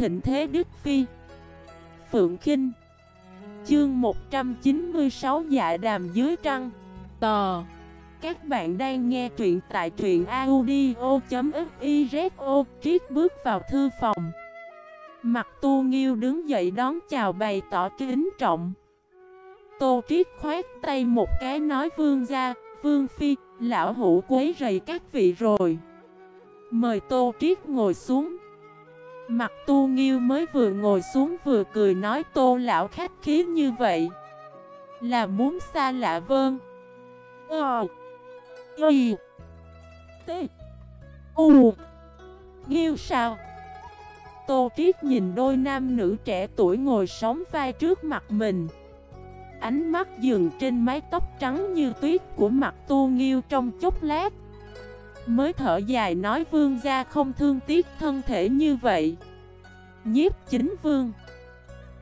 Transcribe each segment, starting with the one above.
thịnh thế Đức Phi. Phượng Kinh. Chương 196 Dạ đàm dưới trăng. Tò. Các bạn đang nghe truyện tại truyện audio.xyzo Triết bước vào thư phòng. Mặt tu nghiêu đứng dậy đón chào bày tỏ kính trọng. Tô Triết khoát tay một cái nói vương gia Vương Phi, lão hữu quấy rầy các vị rồi. Mời Tô Triết ngồi xuống. Mặt tu nghiêu mới vừa ngồi xuống vừa cười nói tô lão khách khí như vậy. Là muốn xa lạ vơn Ờ. Y. T. U. Nghiêu sao? Tô Triết nhìn đôi nam nữ trẻ tuổi ngồi sóng vai trước mặt mình. Ánh mắt dừng trên mái tóc trắng như tuyết của mặt tu nghiêu trong chốc lát. Mới thở dài nói vương gia không thương tiếc thân thể như vậy. Nhiếp chính vương.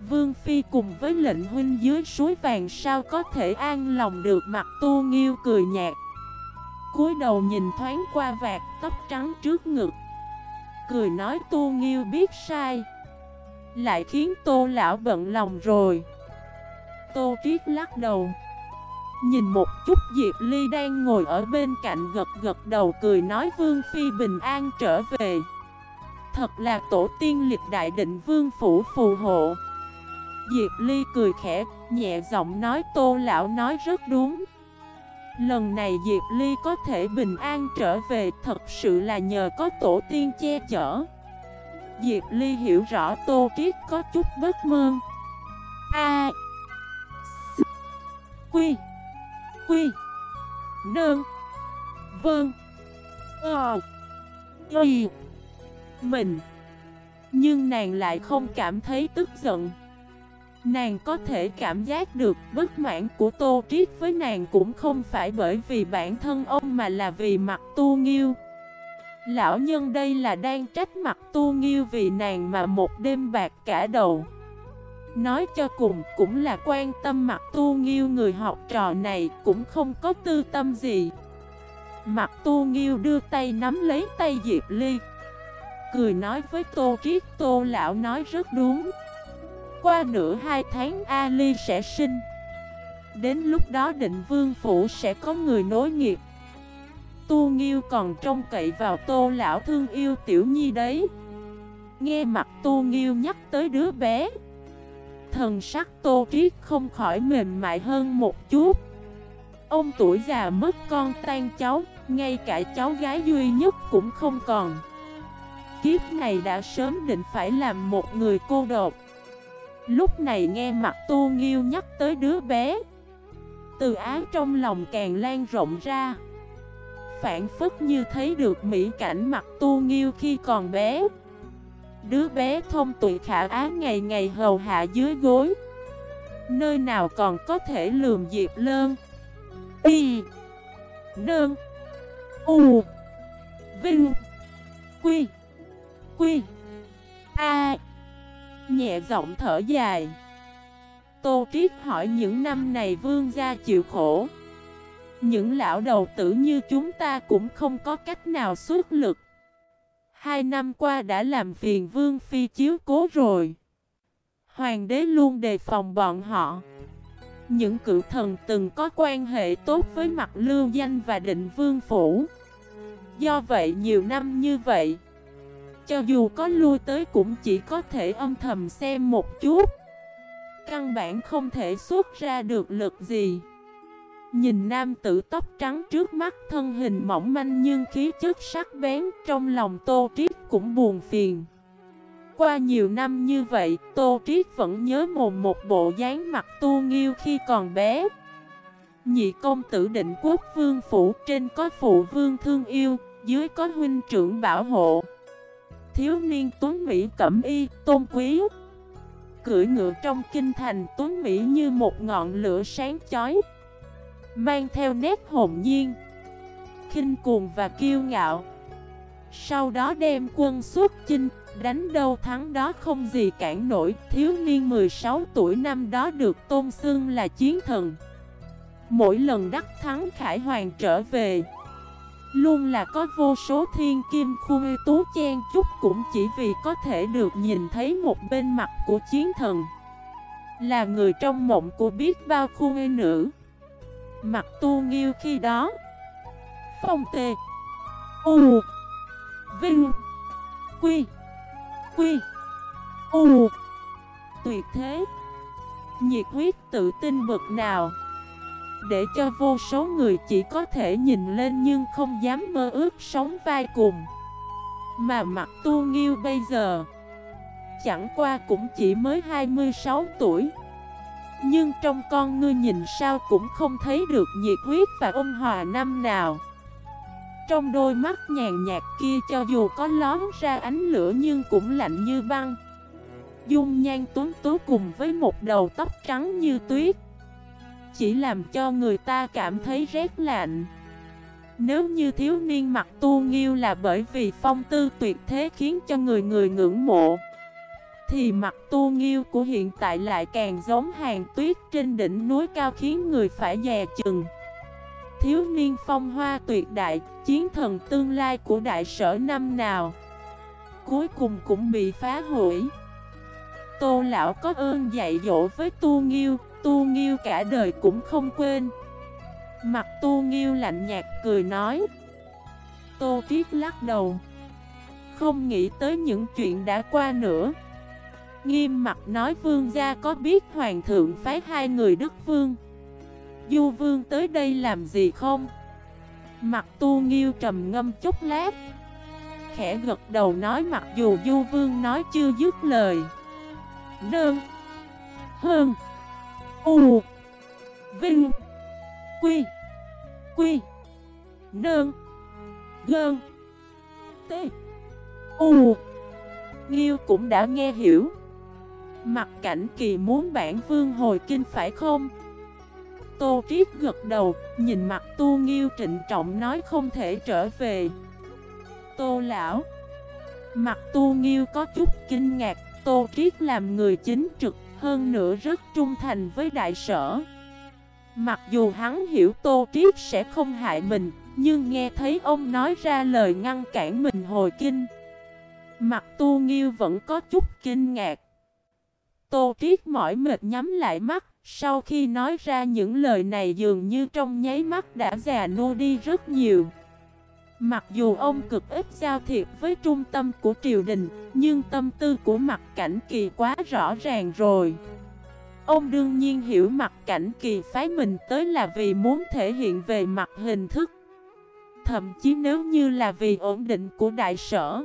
Vương Phi cùng với lệnh huynh dưới suối vàng sao có thể an lòng được mặt tu nghiêu cười nhạt. Cúi đầu nhìn thoáng qua vạt tóc trắng trước ngực. Cười nói tu nghiêu biết sai. Lại khiến tô lão bận lòng rồi. Tô triết lắc đầu. Nhìn một chút Diệp Ly đang ngồi ở bên cạnh gật gật đầu cười nói Vương Phi bình an trở về. Thật là tổ tiên liệt đại định Vương Phủ phù hộ. Diệp Ly cười khẽ, nhẹ giọng nói Tô Lão nói rất đúng. Lần này Diệp Ly có thể bình an trở về thật sự là nhờ có tổ tiên che chở. Diệp Ly hiểu rõ Tô Triết có chút bất mơ. A Quy Quy Nương Vâng Ờ Y. Mình. Nhưng nàng lại không cảm thấy tức giận. Nàng có thể cảm giác được bất mãn của Tô Triết với nàng cũng không phải bởi vì bản thân ông mà là vì mặt tu nghiêu. Lão nhân đây là đang trách mặt tu nghiêu vì nàng mà một đêm bạc cả đầu. Nói cho cùng cũng là quan tâm mặt tu nghiêu người học trò này cũng không có tư tâm gì. Mặt tu nghiêu đưa tay nắm lấy tay Diệp Ly Cười nói với Tô Triết Tô Lão nói rất đúng. Qua nửa hai tháng Ali sẽ sinh. Đến lúc đó định vương phủ sẽ có người nối nghiệp. Tu Nghiêu còn trông cậy vào Tô Lão thương yêu Tiểu Nhi đấy. Nghe mặt Tu Nghiêu nhắc tới đứa bé, Thần sắc Tô Triết không khỏi mềm mại hơn một chút. Ông tuổi già mất con tan cháu, Ngay cả cháu gái duy nhất cũng không còn. Kiếp này đã sớm định phải làm một người cô độc. Lúc này nghe mặt tu nghiêu nhắc tới đứa bé, Từ ái trong lòng càng lan rộng ra. Phản phức như thấy được mỹ cảnh mặt tu nghiêu khi còn bé. Đứa bé thông tụi khả á ngày ngày hầu hạ dưới gối. Nơi nào còn có thể lườm Diệp Lơn. Y, Nơn, U, Vinh, Quy. Quy. A. Nhẹ giọng thở dài. Tô Triết hỏi những năm này vương gia chịu khổ. Những lão đầu tử như chúng ta cũng không có cách nào xuất lực. Hai năm qua đã làm phiền vương phi chiếu cố rồi. Hoàng đế luôn đề phòng bọn họ. Những cựu thần từng có quan hệ tốt với mặt lưu danh và định vương phủ. Do vậy nhiều năm như vậy cho dù có lui tới cũng chỉ có thể âm thầm xem một chút. Căn bản không thể xuất ra được lực gì. Nhìn nam tử tóc trắng trước mắt, thân hình mỏng manh nhưng khí chất sắc bén, Trong lòng Tô Triết cũng buồn phiền. Qua nhiều năm như vậy, Tô Triết vẫn nhớ mồm một bộ dáng mặt tu nghiêu khi còn bé. Nhị công tử định quốc vương phủ, Trên có phụ vương thương yêu, Dưới có huynh trưởng bảo hộ thiếu niên tuấn Mỹ cẩm y, tôn quý. Cưỡi ngựa trong kinh thành tuấn Mỹ như một ngọn lửa sáng chói Mang theo nét hồn nhiên khinh cuồng và kiêu ngạo. Sau đó đem quân xuất chinh Đánh đâu thắng đó không gì cản nổi. Thiếu niên 16 tuổi năm đó được tôn xưng là chiến thần. Mỗi lần đắc thắng Khải Hoàng trở về. Luôn là có vô số thiên kim khuê tú chen chút cũng chỉ vì có thể được nhìn thấy một bên mặt của chiến thần. Là người trong mộng của biết bao khuê nữ. Mặt tu nghiêu khi đó. Phong tề U. Vinh. Quy. Quy. U. Tuyệt thế. Nhiệt huyết tự tin bực nào. Để cho vô số người chỉ có thể nhìn lên nhưng không dám mơ ước sống vai cùng. Mà mặt tu nghiêu bây giờ, Chẳng qua cũng chỉ mới 26 tuổi. Nhưng trong con ngươi nhìn sao cũng không thấy được nhiệt huyết và ôn hòa năm nào. Trong đôi mắt nhàn nhạt kia cho dù có lón ra ánh lửa nhưng cũng lạnh như băng. Dung nhan tuấn tú cùng với một đầu tóc trắng như tuyết. Chỉ làm cho người ta cảm thấy rét lạnh. Nếu như thiếu niên mặt tu nghiêu là bởi vì phong tư tuyệt thế khiến cho người người ngưỡng mộ Thì mặt tu nghiêu của hiện tại lại càng giống hàng tuyết trên đỉnh núi cao khiến người phải dè chừng. Thiếu niên phong hoa tuyệt đại, chiến thần tương lai của đại sở năm nào Cuối cùng cũng bị phá hủy. Tô lão có ơn dạy dỗ với Tu Nghiêu, Tu Nghiêu cả đời cũng không quên. Mặt Tu Nghiêu lạnh nhạt cười nói. Tô Triết lắc đầu. Không nghĩ tới những chuyện đã qua nữa. Nghiêm mặt nói vương gia có biết hoàng thượng phái hai người đức vương. Du vương tới đây làm gì không? Mặt tu nghiêu trầm ngâm chút lát Khẽ gật đầu nói mặc dù du vương nói chưa dứt lời đơn, Hơn U Vinh Quy Quy Nương Gơn T U Nghiêu cũng đã nghe hiểu Mặt cảnh kỳ muốn bản vương hồi kinh phải không? Tô Triết gật đầu, nhìn mặt Tu Nghiêu trịnh trọng nói không thể trở về. Tô Lão Mặt Tu Nghiêu có chút kinh ngạc, Tô Triết làm người chính trực, hơn nữa rất trung thành với đại sở. Mặc dù hắn hiểu Tô Triết sẽ không hại mình, nhưng nghe thấy ông nói ra lời ngăn cản mình hồi kinh. Mặt Tu Nghiêu vẫn có chút kinh ngạc. Tô Triết mỏi mệt nhắm lại mắt, sau khi nói ra những lời này dường như trong nháy mắt đã già nua đi rất nhiều. Mặc dù ông cực ít giao thiệp với trung tâm của triều đình, nhưng tâm tư của mặt cảnh kỳ quá rõ ràng rồi. Ông đương nhiên hiểu mặt cảnh kỳ phái mình tới là vì muốn thể hiện về mặt hình thức. Thậm chí nếu như là vì ổn định của đại sở.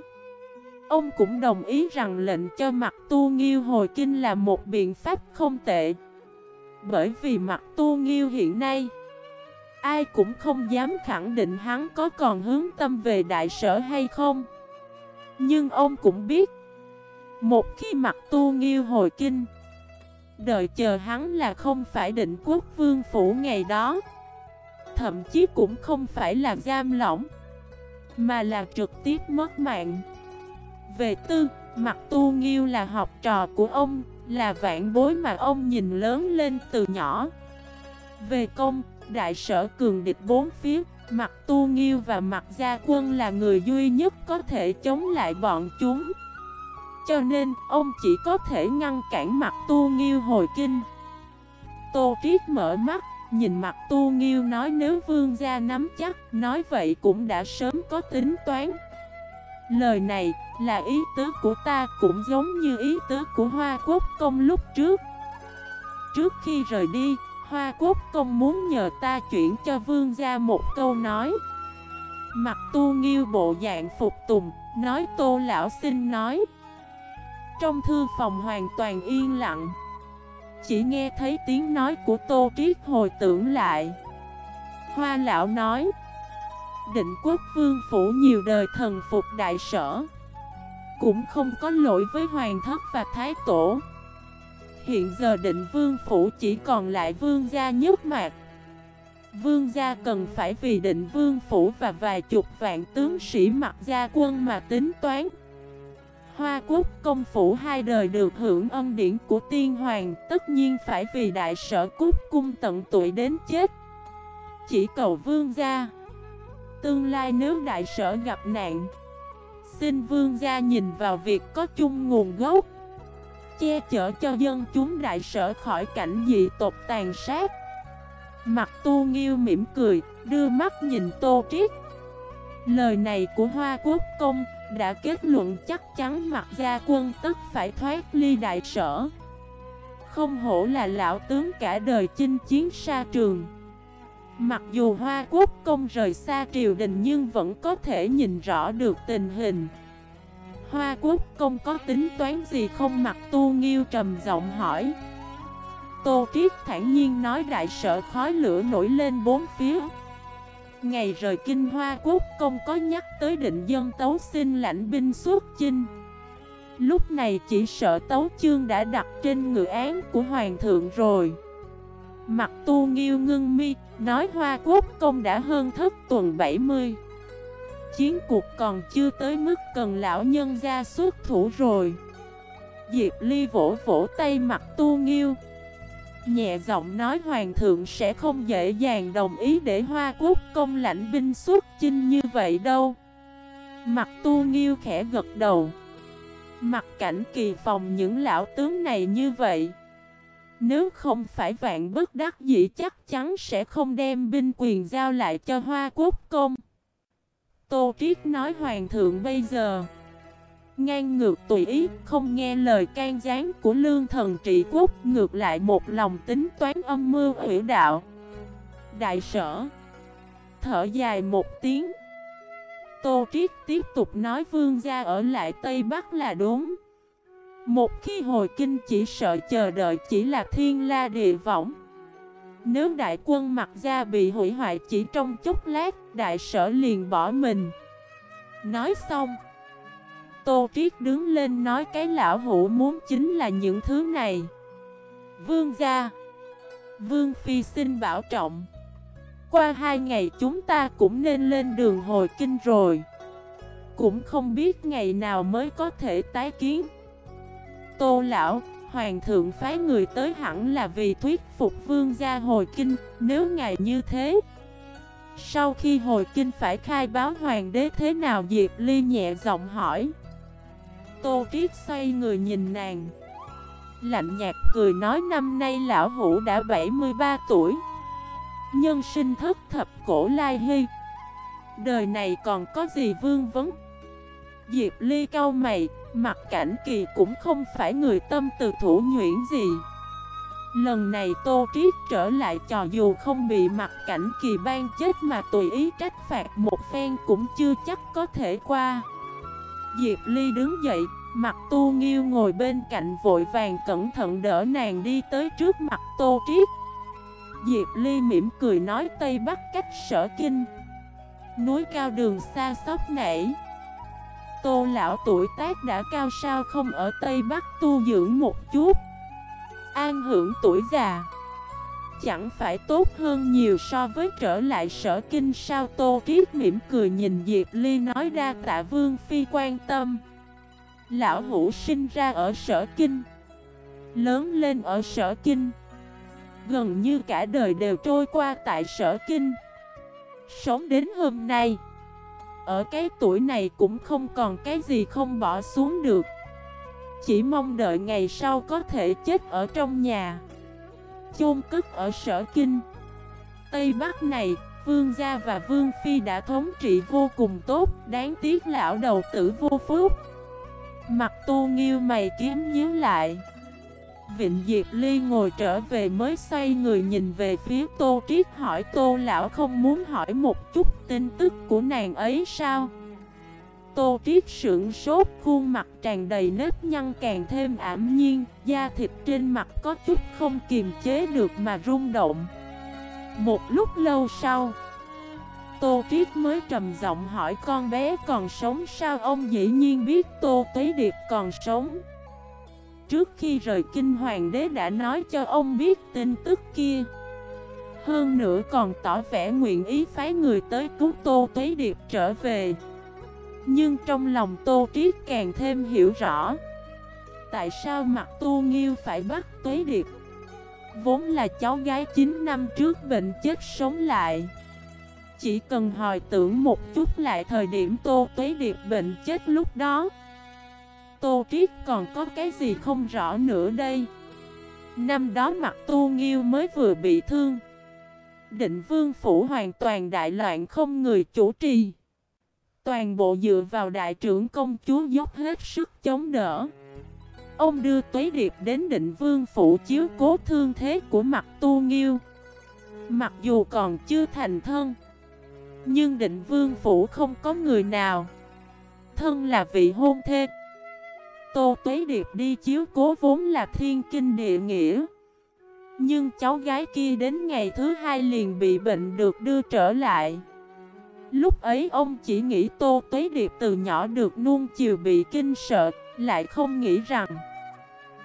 Ông cũng đồng ý rằng lệnh cho mặt tu nghiêu hồi kinh là một biện pháp không tệ. Bởi vì mặt tu nghiêu hiện nay Ai cũng không dám khẳng định hắn có còn hướng tâm về đại sở hay không. Nhưng ông cũng biết Một khi mặt tu nghiêu hồi kinh Đợi chờ hắn là không phải định quốc vương phủ ngày đó. Thậm chí cũng không phải là giam lỏng Mà là trực tiếp mất mạng. Về tư, mặt tu nghiêu là học trò của ông Là vạn bối mà ông nhìn lớn lên từ nhỏ. Về công, đại sở cường địch bốn phía, mặt tu nghiêu và mặt gia quân là người duy nhất có thể chống lại bọn chúng. Cho nên, ông chỉ có thể ngăn cản mặt tu nghiêu hồi kinh. Tô Triết mở mắt, nhìn mặt tu nghiêu nói nếu vương gia nắm chắc, nói vậy cũng đã sớm có tính toán. Lời này là ý tứ của ta cũng giống như ý tứ của Hoa Quốc công lúc trước. Trước khi rời đi, Hoa Quốc công muốn nhờ ta chuyển cho vương gia một câu nói. Mặt tu nghiêu bộ dạng phục tùng, Nói tô lão xin nói. Trong thư phòng hoàn toàn yên lặng. Chỉ nghe thấy tiếng nói của tô triết hồi tưởng lại. Hoa lão nói, Định quốc vương phủ nhiều đời thần phục đại sở, Cũng không có lỗi với hoàng thất và thái tổ. Hiện giờ định vương phủ chỉ còn lại vương gia nhất mạc. Vương gia cần phải vì định vương phủ và vài chục vạn tướng sĩ mặc gia quân mà tính toán. Hoa quốc công phủ hai đời được hưởng ân điển của tiên hoàng, Tất nhiên phải vì đại sở cúc cung tận tuổi đến chết. Chỉ cầu vương gia, tương lai nếu đại sở gặp nạn, Xin vương gia nhìn vào việc có chung nguồn gốc. Che chở cho dân chúng đại sở khỏi cảnh dị tộc tàn sát. Mặt tu nghiêu mỉm cười, đưa mắt nhìn tô triết. Lời này của Hoa Quốc Công đã kết luận chắc chắn mặt gia quân tức phải thoát ly đại sở. Không hổ là lão tướng cả đời chinh chiến xa trường. Mặc dù Hoa Quốc công rời xa triều đình nhưng vẫn có thể nhìn rõ được tình hình. Hoa Quốc công có tính toán gì không? Mặc tu nghiêu trầm giọng hỏi. Tô Triết thản nhiên nói đại sợ khói lửa nổi lên bốn phía. Ngày rời kinh Hoa Quốc công có nhắc tới định dân tấu xin lãnh binh xuất chinh. Lúc này chỉ sợ tấu chương đã đặt trên ngự án của hoàng thượng rồi. Mặt tu nghiêu ngưng mi, nói Hoa Quốc công đã hơn thất tuần 70 Chiến cuộc còn chưa tới mức cần lão nhân ra xuất thủ rồi. Diệp Ly vỗ vỗ tay mặt tu nghiêu. Nhẹ giọng nói hoàng thượng sẽ không dễ dàng đồng ý để Hoa Quốc công lãnh binh xuất chinh như vậy đâu. Mặt tu nghiêu khẽ gật đầu. Mặt cảnh kỳ phòng những lão tướng này như vậy, nếu không phải vạn bất đắc dĩ chắc chắn sẽ không đem binh quyền giao lại cho Hoa Quốc Công. Tô Triết nói Hoàng thượng bây giờ. Ngang ngược tùy ý, không nghe lời can gián của lương thần trị quốc Ngược lại một lòng tính toán âm mưu hủy đạo. Đại sở Thở dài một tiếng. Tô Triết tiếp tục nói vương gia ở lại Tây Bắc là đúng. Một khi hồi kinh chỉ sợ chờ đợi chỉ là thiên la địa võng. Nếu đại quân mặt ra bị hủy hoại chỉ trong chốc lát Đại sở liền bỏ mình. Nói xong Tô Triết đứng lên nói cái lão hủ muốn chính là những thứ này. Vương gia Vương Phi xin bảo trọng. Qua hai ngày chúng ta cũng nên lên đường hồi kinh rồi. Cũng không biết ngày nào mới có thể tái kiến. Tô lão, hoàng thượng phái người tới hẳn là vì thuyết phục vương gia hồi kinh, nếu ngài như thế. Sau khi hồi kinh phải khai báo hoàng đế thế nào Diệp Ly nhẹ giọng hỏi. Tô Triết xoay người nhìn nàng. Lạnh nhạt cười nói năm nay lão hủ đã 73 tuổi. Nhân sinh thất thập cổ lai hy. Đời này còn có gì vương vấn Diệp Ly cau mày, mặt cảnh kỳ cũng không phải người tâm từ thủ nhuyễn gì. Lần này Tô Triết trở lại trò dù không bị mặt cảnh kỳ ban chết mà tùy ý trách phạt một phen cũng chưa chắc có thể qua. Diệp Ly đứng dậy, mặt tu nghiêu ngồi bên cạnh vội vàng cẩn thận đỡ nàng đi tới trước mặt Tô Triết. Diệp Ly mỉm cười nói Tây Bắc cách sở kinh. Núi cao đường xa sóc nảy. Tô lão tuổi tác đã cao sao không ở Tây Bắc tu dưỡng một chút? An hưởng tuổi già. Chẳng phải tốt hơn nhiều so với trở lại sở kinh sao? Tô kiết mỉm cười nhìn Diệp Ly nói ra tạ Vương Phi quan tâm. Lão hữu sinh ra ở sở kinh, Lớn lên ở sở kinh. Gần như cả đời đều trôi qua tại sở kinh. Sống đến hôm nay ở cái tuổi này cũng không còn cái gì không bỏ xuống được. Chỉ mong đợi ngày sau có thể chết ở trong nhà. Chôn cất ở sở kinh. Tây Bắc này, Vương Gia và Vương Phi đã thống trị vô cùng tốt Đáng tiếc lão đầu tử vô phúc. Mặt tu nghiêu mày kiếm nhíu lại. Vịnh Diệp Ly ngồi trở về mới xoay người nhìn về phía Tô Triết hỏi, Tô Lão không muốn hỏi một chút tin tức của nàng ấy sao? Tô Triết sững sốt, khuôn mặt tràn đầy nếp nhăn càng thêm ảm nhiên, Da thịt trên mặt có chút không kiềm chế được mà rung động. Một lúc lâu sau, Tô Triết mới trầm giọng hỏi, con bé còn sống sao? Ông dĩ nhiên biết Tô Tuế Điệp còn sống. Trước khi rời kinh hoàng đế đã nói cho ông biết tin tức kia. Hơn nữa còn tỏ vẻ nguyện ý phái người tới cứu Tô Tuế Điệp trở về. Nhưng trong lòng Tô Triết càng thêm hiểu rõ, Tại sao mặt Tu Nghiêu phải bắt Tuế Điệp? Vốn là cháu gái 9 năm trước bệnh chết sống lại. Chỉ cần hồi tưởng một chút lại thời điểm Tô Tuế Điệp bệnh chết lúc đó Tô Triết còn có cái gì không rõ nữa đây? Năm đó mặt Tu Nghiêu mới vừa bị thương. Định vương phủ hoàn toàn đại loạn không người chủ trì. Toàn bộ dựa vào đại trưởng công chúa dốc hết sức chống đỡ. Ông đưa Tuế Điệp đến định vương phủ chiếu cố thương thế của mặt Tu Nghiêu. Mặc dù còn chưa thành thân, Nhưng định vương phủ không có người nào. Thân là vị hôn thê. Tô Tuế Điệp đi chiếu cố vốn là thiên kinh địa nghĩa. Nhưng cháu gái kia đến ngày thứ hai liền bị bệnh được đưa trở lại. Lúc ấy ông chỉ nghĩ Tô Tuế Điệp từ nhỏ được nuông chiều bị kinh sợ, Lại không nghĩ rằng.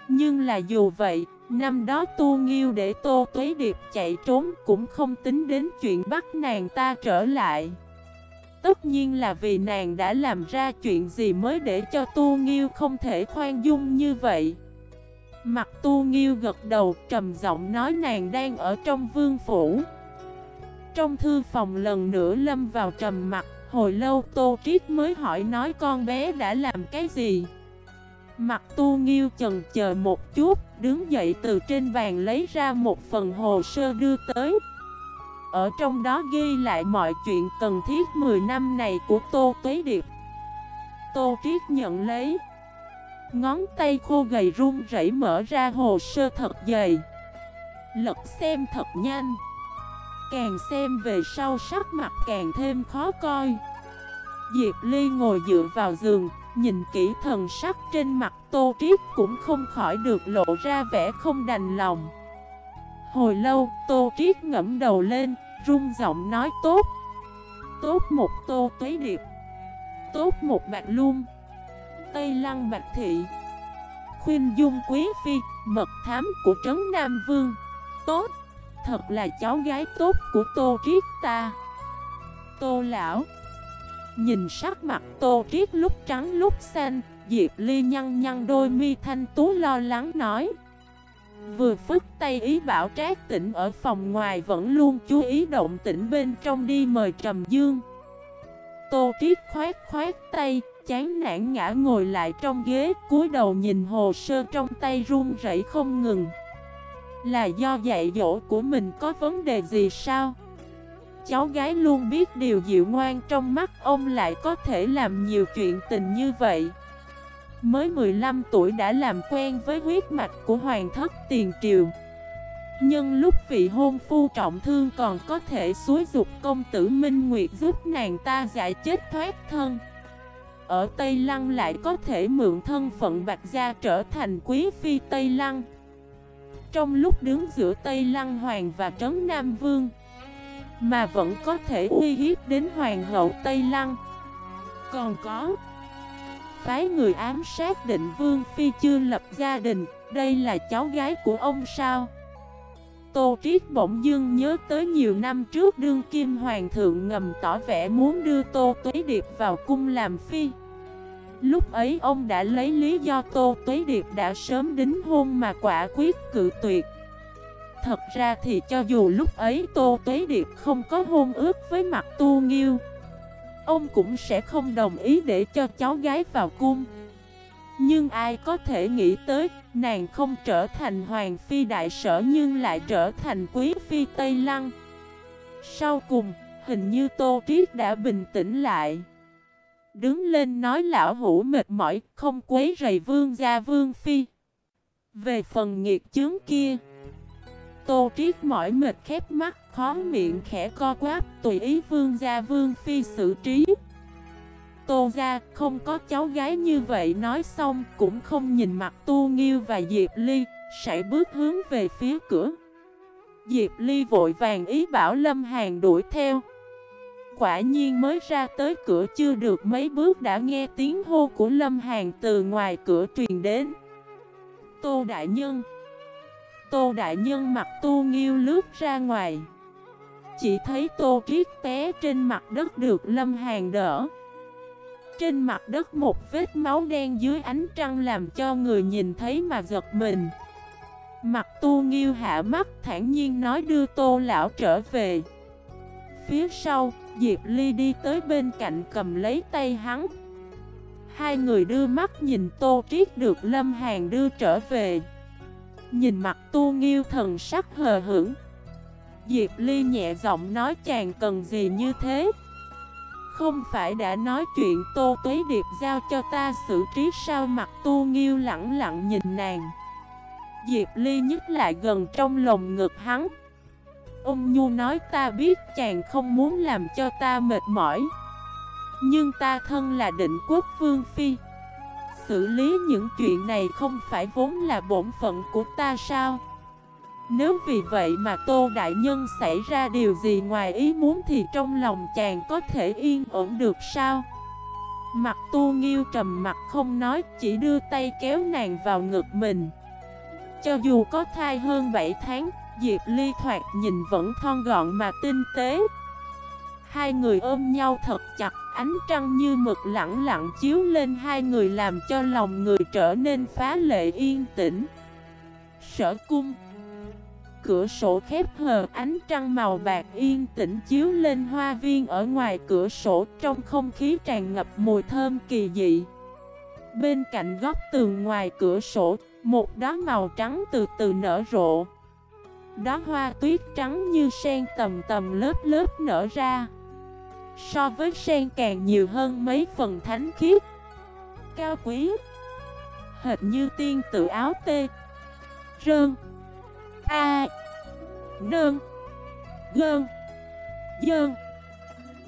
Nhưng là dù vậy, Năm đó tu nghiêu để Tô Tuế Điệp chạy trốn cũng không tính đến chuyện bắt nàng ta trở lại. Tất nhiên là vì nàng đã làm ra chuyện gì mới để cho Tu Nghiêu không thể khoan dung như vậy. Mặt Tu Nghiêu gật đầu, trầm giọng nói nàng đang ở trong vương phủ. Trong thư phòng lần nữa lâm vào trầm mặt Hồi lâu Tô Triết mới hỏi nói con bé đã làm cái gì? Mặt Tu Nghiêu chần chờ một chút, Đứng dậy từ trên bàn lấy ra một phần hồ sơ đưa tới ở trong đó ghi lại mọi chuyện cần thiết 10 năm này của Tô Tuế Điệp. Tô Triết nhận lấy. Ngón tay khô gầy run rẩy mở ra hồ sơ thật dày. Lật xem thật nhanh. Càng xem về sau sắc mặt càng thêm khó coi. Diệp Ly ngồi dựa vào giường, Nhìn kỹ thần sắc trên mặt Tô Triết cũng không khỏi được lộ ra vẻ không đành lòng. Hồi lâu, Tô Triết ngẫm đầu lên, rung giọng nói tốt. Tốt một tô tuế điệp. Tốt một bạc luôn. Tây Lăng Bạch Thị. Khuyên Dung Quý Phi, mật thám của Trấn Nam Vương. Tốt, thật là cháu gái tốt của Tô Triết ta. Tô Lão. Nhìn sắc mặt Tô Triết lúc trắng lúc xanh, Diệp Ly nhăn nhăn đôi mi thanh tú lo lắng nói. Vừa phức tay ý bảo trác tỉnh ở phòng ngoài vẫn luôn chú ý động tĩnh bên trong đi mời Trầm Dương. Tô Triết khoát khoát tay, chán nản ngã ngồi lại trong ghế cúi đầu nhìn hồ sơ trong tay run rẩy không ngừng. Là do dạy dỗ của mình có vấn đề gì sao? Cháu gái luôn biết điều dịu ngoan trong mắt ông lại có thể làm nhiều chuyện tình như vậy. Mới 15 tuổi đã làm quen với huyết mạch của hoàng thất tiền triều Nhưng lúc vị hôn phu trọng thương còn có thể xúi dục công tử Minh Nguyệt giúp nàng ta giải chết thoát thân. Ở Tây Lăng lại có thể mượn thân phận Bạch Gia trở thành quý phi Tây Lăng. Trong lúc đứng giữa Tây Lăng Hoàng và Trấn Nam Vương, Mà vẫn có thể uy hiếp đến Hoàng hậu Tây Lăng. Còn có phái người ám sát định Vương Phi chưa lập gia đình, đây là cháu gái của ông sao? Tô Triết bỗng dưng nhớ tới nhiều năm trước đương kim hoàng thượng ngầm tỏ vẻ muốn đưa Tô Tuế Điệp vào cung làm phi. Lúc ấy ông đã lấy lý do Tô Tuế Điệp đã sớm đính hôn mà quả quyết cự tuyệt. Thật ra thì cho dù lúc ấy Tô Tuế Điệp không có hôn ước với mặt tu nghiêu Ông cũng sẽ không đồng ý để cho cháu gái vào cung. Nhưng ai có thể nghĩ tới, Nàng không trở thành hoàng phi đại sở Nhưng lại trở thành quý phi Tây Lăng. Sau cùng, Hình như Tô Triết đã bình tĩnh lại. Đứng lên nói lão hủ mệt mỏi, Không quấy rầy vương gia vương phi. Về phần nghiệt chướng kia Tô Triết mỏi mệt khép mắt, khó miệng khẽ co quáp, Tùy ý vương gia vương phi xử trí. Tô gia, không có cháu gái như vậy, nói xong Cũng không nhìn mặt Tu Nghiêu và Diệp Ly, Sải bước hướng về phía cửa. Diệp Ly vội vàng ý bảo Lâm Hàn đuổi theo. Quả nhiên mới ra tới cửa chưa được mấy bước đã nghe tiếng hô của Lâm Hàn từ ngoài cửa truyền đến. Tô Đại Nhân Tô Đại Nhân mặt tu nghiêu lướt ra ngoài Chỉ thấy Tô Triết té trên mặt đất được Lâm Hàn đỡ Trên mặt đất một vết máu đen dưới ánh trăng làm cho người nhìn thấy mà giật mình Mặt tu nghiêu hạ mắt thản nhiên nói đưa Tô Lão trở về phía sau, Diệp Ly đi tới bên cạnh cầm lấy tay hắn. Hai người đưa mắt nhìn Tô Triết được Lâm Hàn đưa trở về. Nhìn mặt tu nghiêu thần sắc hờ hững. Diệp Ly nhẹ giọng nói chàng cần gì như thế. Không phải đã nói chuyện Tô Tuế Điệp giao cho ta xử trí sao mặt tu nghiêu lặng lặng nhìn nàng. Diệp Ly nhức lại gần trong lồng ngực hắn. Ông Nhu nói ta biết chàng không muốn làm cho ta mệt mỏi Nhưng ta thân là định quốc vương phi Xử lý những chuyện này không phải vốn là bổn phận của ta sao? Nếu vì vậy mà Tô Đại Nhân xảy ra điều gì ngoài ý muốn Thì trong lòng chàng có thể yên ổn được sao? Mặt tu nghiêu trầm mặt không nói, Chỉ đưa tay kéo nàng vào ngực mình. Cho dù có thai hơn 7 tháng, Diệp Ly thoạt nhìn vẫn thon gọn mà tinh tế. Hai người ôm nhau thật chặt Ánh trăng như mực lặng lặng chiếu lên hai người làm cho lòng người trở nên phá lệ yên tĩnh. Sở cung. Cửa sổ khép hờ, ánh trăng màu bạc yên tĩnh chiếu lên hoa viên ở ngoài cửa sổ Trong không khí tràn ngập mùi thơm kỳ dị. Bên cạnh góc tường ngoài cửa sổ, Một đóa màu trắng từ từ nở rộ. Đóa hoa tuyết trắng như sen tầm tầm lớp lớp nở ra. So với sen càng nhiều hơn mấy phần thánh khiết. Cao quý. Hệt như tiên tự áo tê. Rơn. A. Nơn. Gơn. Dơn.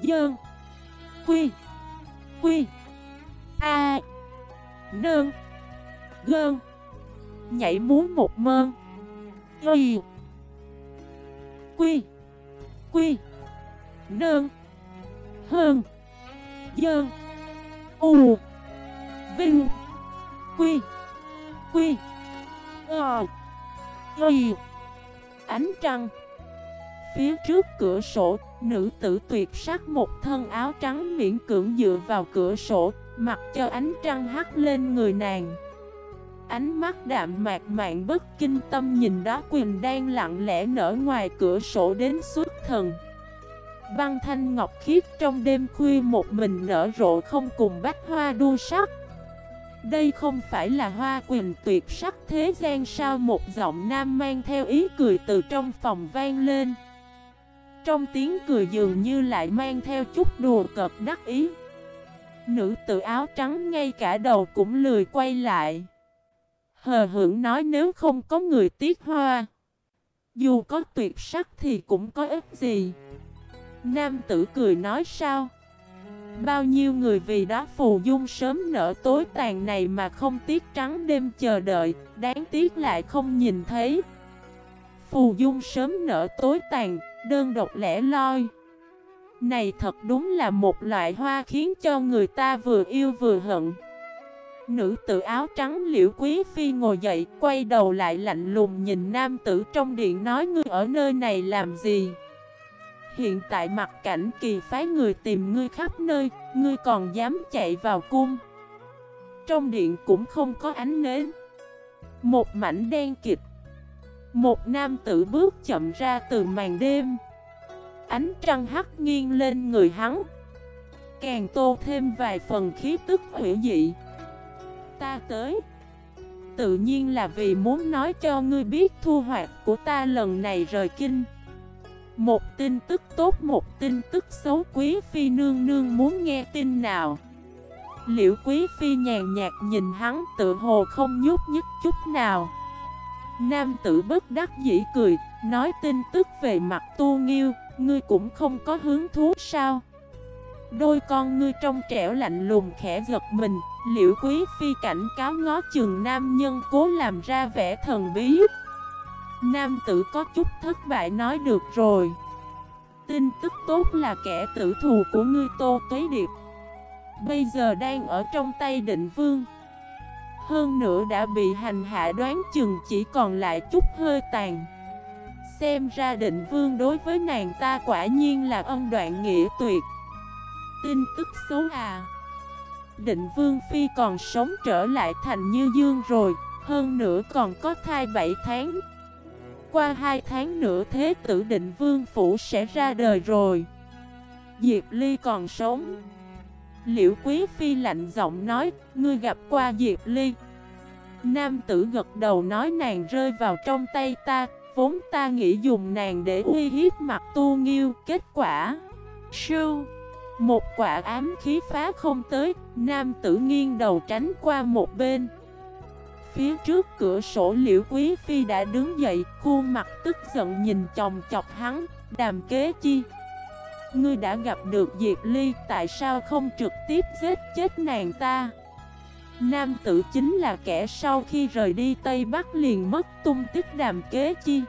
Dơn. Quy. Quy. A. Nơn. Gơn. Nhảy muốn một mơn. Y. Quy. Quy. Nơn. Hơn. Dơn. U. Vinh. Quy. Quy. Ờ. Y Ánh trăng. Phía trước cửa sổ, nữ tử tuyệt sắc một thân áo trắng miễn cưỡng dựa vào cửa sổ, mặc cho ánh trăng hắt lên người nàng. Ánh mắt đạm mạc mạn bất kinh tâm nhìn đó quyền đang lặng lẽ nở ngoài cửa sổ đến suốt thần. Băng thanh ngọc khiết trong đêm khuya một mình nở rộ không cùng bách hoa đua sắc. Đây không phải là hoa quyền tuyệt sắc thế gian sao một giọng nam mang theo ý cười từ trong phòng vang lên. Trong tiếng cười dường như lại mang theo chút đùa cợt đắc ý. Nữ tự áo trắng ngay cả đầu cũng lười quay lại. Hờ hưởng nói nếu không có người tiếc hoa, Dù có tuyệt sắc thì cũng có ích gì. Nam tử cười nói sao? Bao nhiêu người vì đó phù dung sớm nở tối tàn này mà không tiếc trắng đêm chờ đợi Đáng tiếc lại không nhìn thấy. Phù dung sớm nở tối tàn, đơn độc lẻ loi. Này thật đúng là một loại hoa khiến cho người ta vừa yêu vừa hận. Nữ tử áo trắng liễu quý phi ngồi dậy Quay đầu lại lạnh lùng nhìn nam tử trong điện nói ngươi ở nơi này làm gì? Hiện tại mặt cảnh kỳ phái người tìm ngươi khắp nơi, Ngươi còn dám chạy vào cung. Trong điện cũng không có ánh nến. Một mảnh đen kịch Một nam tử bước chậm ra từ màn đêm. Ánh trăng hắt nghiêng lên người hắn. Càng tô thêm vài phần khí tức hủy dị. Ta tới. Tự nhiên là vì muốn nói cho ngươi biết thu hoạch của ta lần này rời kinh. Một tin tức tốt, một tin tức xấu. Quý phi nương nương muốn nghe tin nào? Liễu quý phi nhàn nhạt nhìn hắn tự hồ không nhúc nhích chút nào? Nam tử bất đắc dĩ cười, Nói tin tức về mặt tu nghiêu, Ngươi cũng không có hứng thú sao? Đôi con ngươi trong trẻo lạnh lùng khẽ giật mình Liễu quý phi cảnh cáo ngó chừng nam nhân cố làm ra vẻ thần bí? Nam tử có chút thất bại nói được rồi. Tin tức tốt là kẻ tử thù của ngươi Tô Tuế Điệp. Bây giờ đang ở trong tay định vương. Hơn nữa đã bị hành hạ đoán chừng chỉ còn lại chút hơi tàn. Xem ra định vương đối với nàng ta quả nhiên là ân đoạn nghĩa tuyệt. Tin tức xấu à. Định Vương Phi còn sống trở lại thành Như Dương rồi, Hơn nữa còn có thai 7 tháng. Qua 2 tháng nữa Thế tử Định Vương Phủ sẽ ra đời rồi. Diệp Ly còn sống. Liễu Quý Phi lạnh giọng nói, Ngươi gặp qua Diệp Ly? Nam tử gật đầu nói, nàng rơi vào trong tay ta, Vốn ta nghĩ dùng nàng để uy hiếp mặt tu nghiêu, Kết quả Sưu Một quả ám khí phá không tới. Nam tử nghiêng đầu tránh qua một bên. Phía trước cửa sổ liễu quý phi đã đứng dậy, Khuôn mặt tức giận nhìn chồng chọc hắn, Đàm kế chi? Ngươi đã gặp được Diệp Ly, Tại sao không trực tiếp giết chết nàng ta? Nam tử chính là kẻ sau khi rời đi Tây Bắc liền mất tung tích đàm kế chi.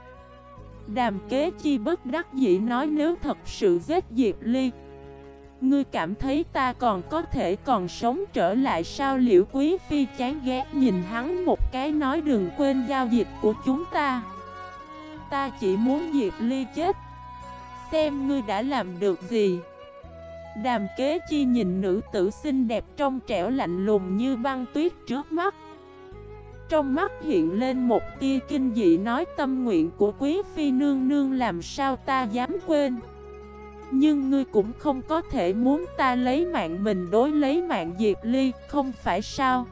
Đàm kế chi bất đắc dĩ nói, nếu thật sự giết Diệp Ly Ngươi cảm thấy ta còn có thể còn sống trở lại sao? Liễu quý phi chán ghét nhìn hắn một cái nói, đừng quên giao dịch của chúng ta. Ta chỉ muốn Diệp Ly chết. Xem ngươi đã làm được gì. Đàm kế chi nhìn nữ tử xinh đẹp trong trẻo lạnh lùng như băng tuyết trước mắt. Trong mắt hiện lên một tia kinh dị, nói, tâm nguyện của quý phi nương nương làm sao ta dám quên? Nhưng ngươi cũng không có thể muốn ta lấy mạng mình đối lấy mạng Diệp Ly, không phải sao?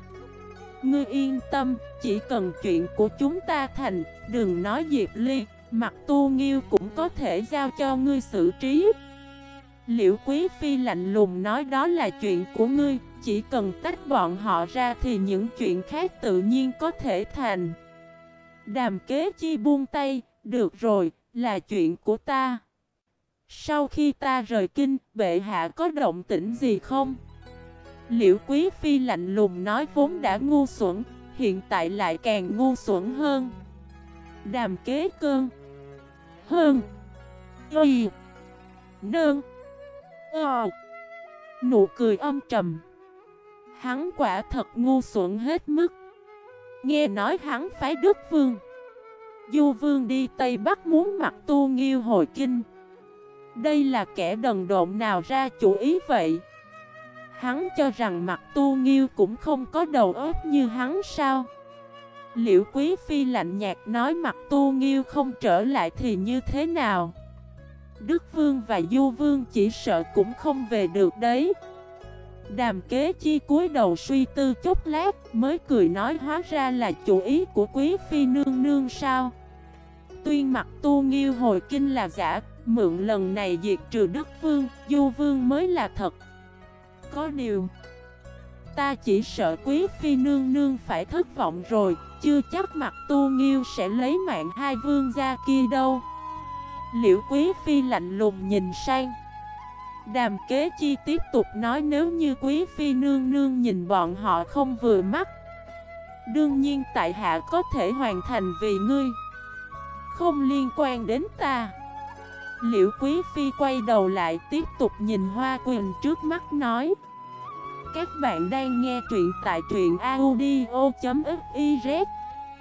Ngươi yên tâm, chỉ cần chuyện của chúng ta thành, đừng nói Diệp Ly Mặt tu nghiêu cũng có thể giao cho ngươi xử trí. Liễu Quý Phi lạnh lùng nói đó là chuyện của ngươi Chỉ cần tách bọn họ ra thì những chuyện khác tự nhiên có thể thành. Đàm kế chi buông tay Được rồi, là chuyện của ta. Sau khi ta rời kinh, bệ hạ có động tĩnh gì không? Liễu Quý Phi lạnh lùng nói vốn đã ngu xuẩn Hiện tại lại càng ngu xuẩn hơn. Đàm kế cơn. Hơn. Y. Nương. Ờ. Nụ cười âm trầm. Hắn quả thật ngu xuẩn hết mức. Nghe nói hắn phái Đức Vương. Du Vương đi Tây Bắc muốn mặc tu nghiêu hồi kinh. Đây là kẻ đần độn nào ra chủ ý vậy? Hắn cho rằng mặt tu nghiêu cũng không có đầu óc như hắn sao? Liễu Quý Phi lạnh nhạt nói mặt tu nghiêu không trở lại thì như thế nào? Đức Vương và Du Vương chỉ sợ cũng không về được đấy. Đàm kế chi cúi đầu suy tư chút lát Mới cười nói hóa ra là chủ ý của Quý Phi nương nương sao? Tuyên mặt tu nghiêu hồi kinh là giả Mượn lần này diệt trừ Đức Vương, Du Vương mới là thật. Có điều, Ta chỉ sợ Quý Phi nương nương phải thất vọng rồi, chưa chắc mặt tu nghiêu sẽ lấy mạng hai vương gia kia đâu. Liễu Quý Phi lạnh lùng nhìn sang. Đàm kế chi tiếp tục nói nếu như Quý Phi nương nương nhìn bọn họ không vừa mắt. Đương nhiên tại hạ có thể hoàn thành vì ngươi. Không liên quan đến ta. Liễu Quý Phi quay đầu lại tiếp tục nhìn Hoa Quyền trước mắt nói. Các bạn đang nghe truyện tại truyện audio.fif